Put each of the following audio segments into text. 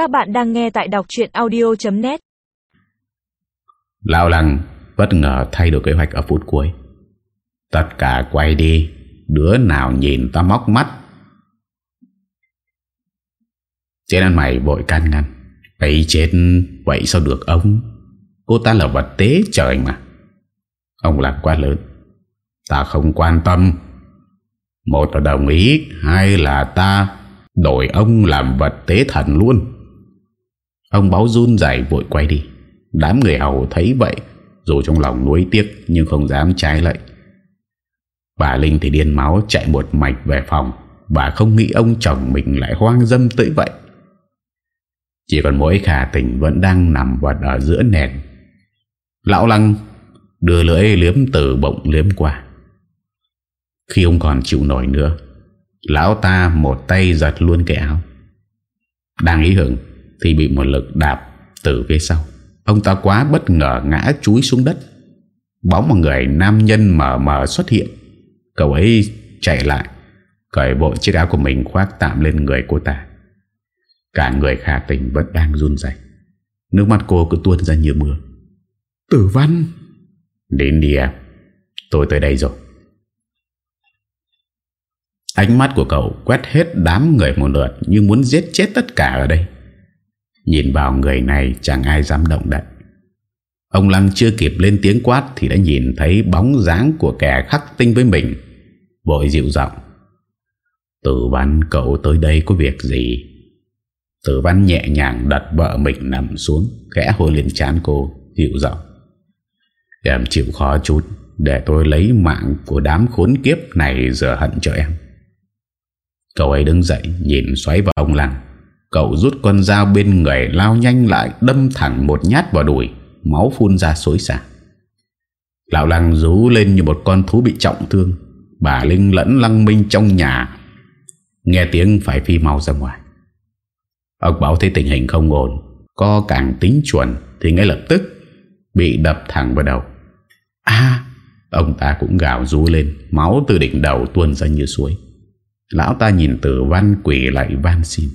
Các bạn đang nghe tại đọc chuyện audio.net Lão Lăng bất ngờ thay đổi kế hoạch ở phút cuối. Tất cả quay đi, đứa nào nhìn ta móc mắt. Trên ăn mày vội can ngăn. ấy chết, vậy sao được ông? Cô ta là vật tế trời mà. Ông lạc quá lớn. Ta không quan tâm. Một là đồng ý, hai là ta đổi ông làm vật tế thần luôn. Ông báo run dậy vội quay đi. Đám người hầu thấy vậy, dù trong lòng nuối tiếc nhưng không dám trái lại. Bà Linh thì điên máu chạy một mạch về phòng. Bà không nghĩ ông chồng mình lại hoang dâm tới vậy. Chỉ còn mỗi khả tình vẫn đang nằm vật ở giữa nền. Lão Lăng đưa lưỡi liếm từ bụng liếm qua. Khi ông còn chịu nổi nữa, lão ta một tay giật luôn cái áo. Đang ý hưởng thì bị một lực đạp từ phía sau. Ông ta quá bất ngờ ngã chúi xuống đất. Bóng một người nam nhân mờ mờ xuất hiện. Cậu ấy chạy lại, cởi bộ chiếc áo của mình khoác tạm lên người cô ta. Cả người khả tình vẫn đang run dậy Nước mắt cô cứ tuôn ra như mưa Tử văn Đến đi em Tôi tới đây rồi Ánh mắt của cậu quét hết đám người một lượt Như muốn giết chết tất cả ở đây Nhìn vào người này chẳng ai dám động đậy. Ông Lăng chưa kịp lên tiếng quát Thì đã nhìn thấy bóng dáng của kẻ khắc tinh với mình. Vội dịu giọng. Tử văn, cậu tới đây có việc gì? Tử văn nhẹ nhàng đặt vợ mình nằm xuống, Khẽ hôi lên chán cô, Dịu giọng. Em chịu khó chút, Để tôi lấy mạng của đám khốn kiếp này Giờ hận cho em. Cậu ấy đứng dậy, Nhìn xoáy vào ông Lăng. Cậu rút con dao bên người Lao nhanh lại, đâm thẳng một nhát vào đùi, Máu phun ra xối xả. Lão Lăng rú lên như một con thú bị trọng thương. Bà Linh lẫn Lăng Minh trong nhà Nghe tiếng phải phi mau ra ngoài. Ông Bảo thấy tình hình không ổn co càng tính chuẩn Thì ngay lập tức Bị đập thẳng vào đầu. À Ông ta cũng gào rú lên, Máu từ đỉnh đầu tuôn ra như suối. Lão ta nhìn tử văn quỷ lại van xin.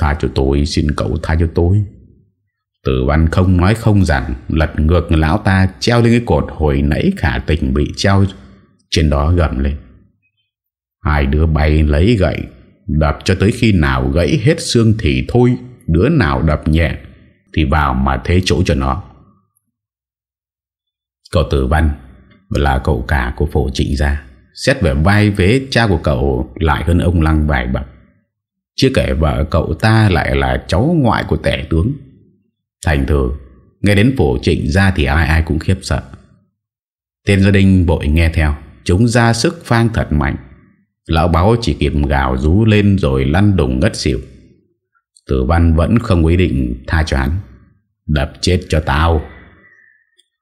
Tha cho tôi, Xin cậu tha cho tôi. Tử văn không nói không rằng, Lật ngược lão ta treo lên cái cột Hồi nãy khả tình bị treo Trên đó gầm lên. Hai đứa bay lấy gậy, Đập cho tới khi nào gãy hết xương thì thôi, Đứa nào đập nhẹ Thì vào mà thế chỗ cho nó. Cậu tử văn Là cậu cả của phổ trịnh gia. Xét về vai vế cha của cậu, Lại hơn ông Lăng vài bậc. Chưa kể vợ cậu ta lại là cháu ngoại của tể tướng Thành thử Nghe đến phổ trịnh ra thì ai ai cũng khiếp sợ Tên gia đình bội nghe theo, Chúng ra sức phang thật mạnh Lão báo chỉ kịp gào rú lên rồi lăn đùng ngất xỉu. Tử văn vẫn không ý định tha cho hắn. Đập chết cho tao.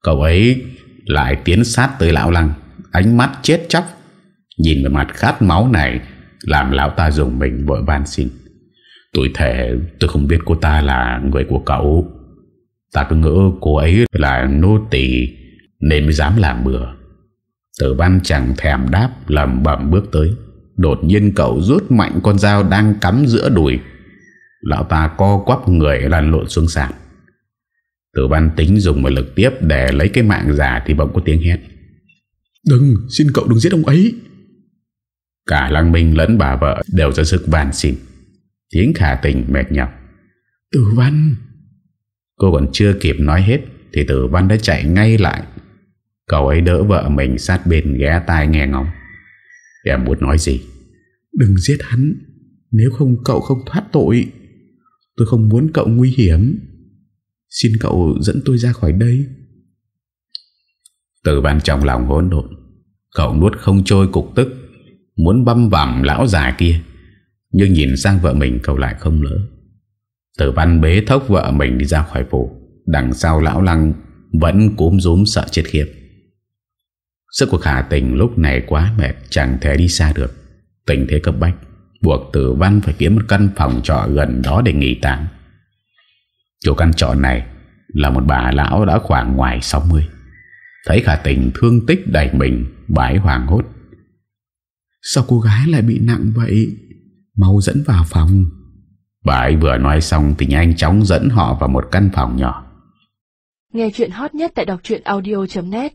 Cậu ấy lại tiến sát tới lão lăng. Ánh mắt chết chóc. Nhìn về mặt khát máu này làm lão ta dùng mình vội van xin. Tôi thể tôi không biết cô ta là người của cậu. Ta cứ ngỡ cô ấy là nô tỳ nên mới dám làm bừa. Tử văn chẳng thèm đáp lầm bầm bước tới. Đột nhiên cậu rút mạnh con dao đang cắm giữa đùi Lão ta co quắp người lăn lộn xuống sàn Tử văn tính dùng một lực tiếp để lấy cái mạng giả thì bỗng có tiếng hét Đừng, xin cậu đừng giết ông ấy Cả Lăng Minh lẫn bà vợ đều ra sức van xin. Tiếng khả tình mệt nhọc. Tử văn! Cô còn chưa kịp nói hết Thì tử văn đã chạy ngay lại. Cậu ấy đỡ vợ mình sát bên ghé tai nghe ngóng. Em muốn nói gì? Đừng giết hắn. Nếu không cậu không thoát tội Tôi không muốn cậu nguy hiểm. Xin cậu dẫn tôi ra khỏi đây. Từ ban trong lòng hỗn độn. Cậu nuốt không trôi cục tức Muốn băm vằm lão già kia. Nhưng nhìn sang vợ mình cậu lại không lỡ. Tử văn bế thốc vợ mình đi ra khỏi phủ, Đằng sau lão lăng Vẫn cúm rúm sợ chết khiếp. Sức của khả tình lúc này quá mệt, Chẳng thể đi xa được. Tình thế cấp bách, Buộc tử văn phải kiếm một căn phòng trọ gần đó để nghỉ tạm. Chủ căn trọ này Là một bà lão đã khoảng ngoài 60 Thấy khả tình thương tích đầy mình, Bái hoàng hốt. Sao cô gái lại bị nặng vậy? Mau dẫn vào phòng. Bà ấy vừa nói xong thì nhanh chóng dẫn họ vào một căn phòng nhỏ. Nghe chuyện hot nhất tại đọc truyện audio.net